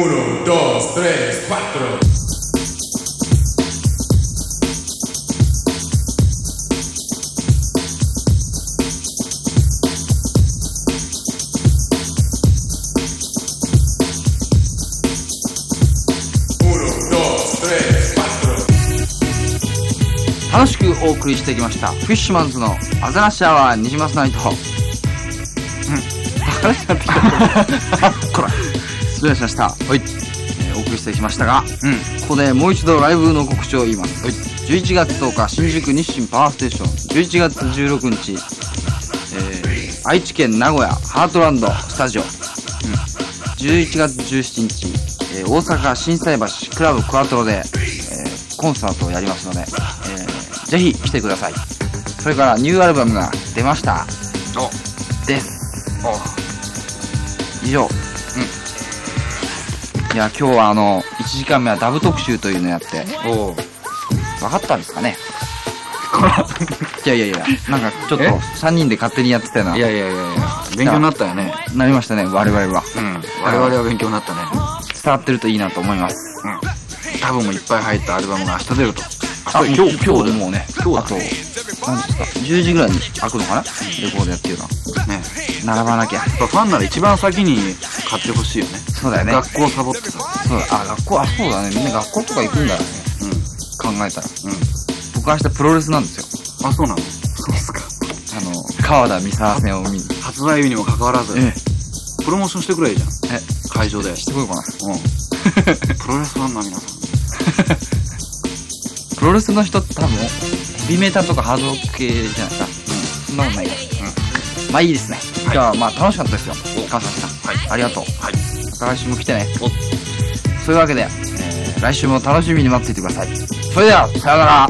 Uno, dos, tres, cuatro. 楽しくお送りしてきました。フィッシュマンズのアザラシアワーニジマスナイト。うん。バカになってきた。こ ら失礼しました。はい、えーお送りしてきましたが、うん、ここでもう一度ライブの告知を言います、はい、11月10日新宿日清パワーステーション。11月16日、えー愛知県名古屋ハートランドスタジオ、うん、11月17日、えー大阪心斎橋クラブクワトロで、えーコンサートをやりますので、えーぜひ来てください。それからニューアルバムが出ました。です。以上。うんいや今日はあの1時間目はダブ特集というのやって。おう。分かったんですかね？いやいやいやなんかちょっとえ？3人で勝手にやってたよな。いやいやいやいや勉強になったよね。なりましたね我々は。うん我々は勉強になったね。伝わってるといいなと思います。うん。多分もいっぱい入ったアルバムが明日出ると。あ今日今日もうね。今日だ。あと何ですか？10時ぐらいに開くのかな？レコードやってるの。ね。並ばなきゃ。ファンなら一番先に買ってほしいよね。そうだよね。学校サボってさそうだ。あ学校あそうだね。みんな学校とか行くんだよね考えたら。うん。うん僕明日プロレスなんですよ。あそうなの？そうっすか。あの川田三沢戦を見に。発売日にもかかわらず。えプロモーションしてくれいいじゃん。え。会場で。してこようかな。うん。プロレスファンの皆さんプロレスの人って多分ヘビメタとかハード系じゃないですか。うん。そん。なことないからうん。まあいいですね。じゃあまあ楽しかったですよ。川崎さん。はい。ありがとう。はい。また来週も来てね。お。そういうわけで、えー来週も楽しみに待っていてください。それではさようなら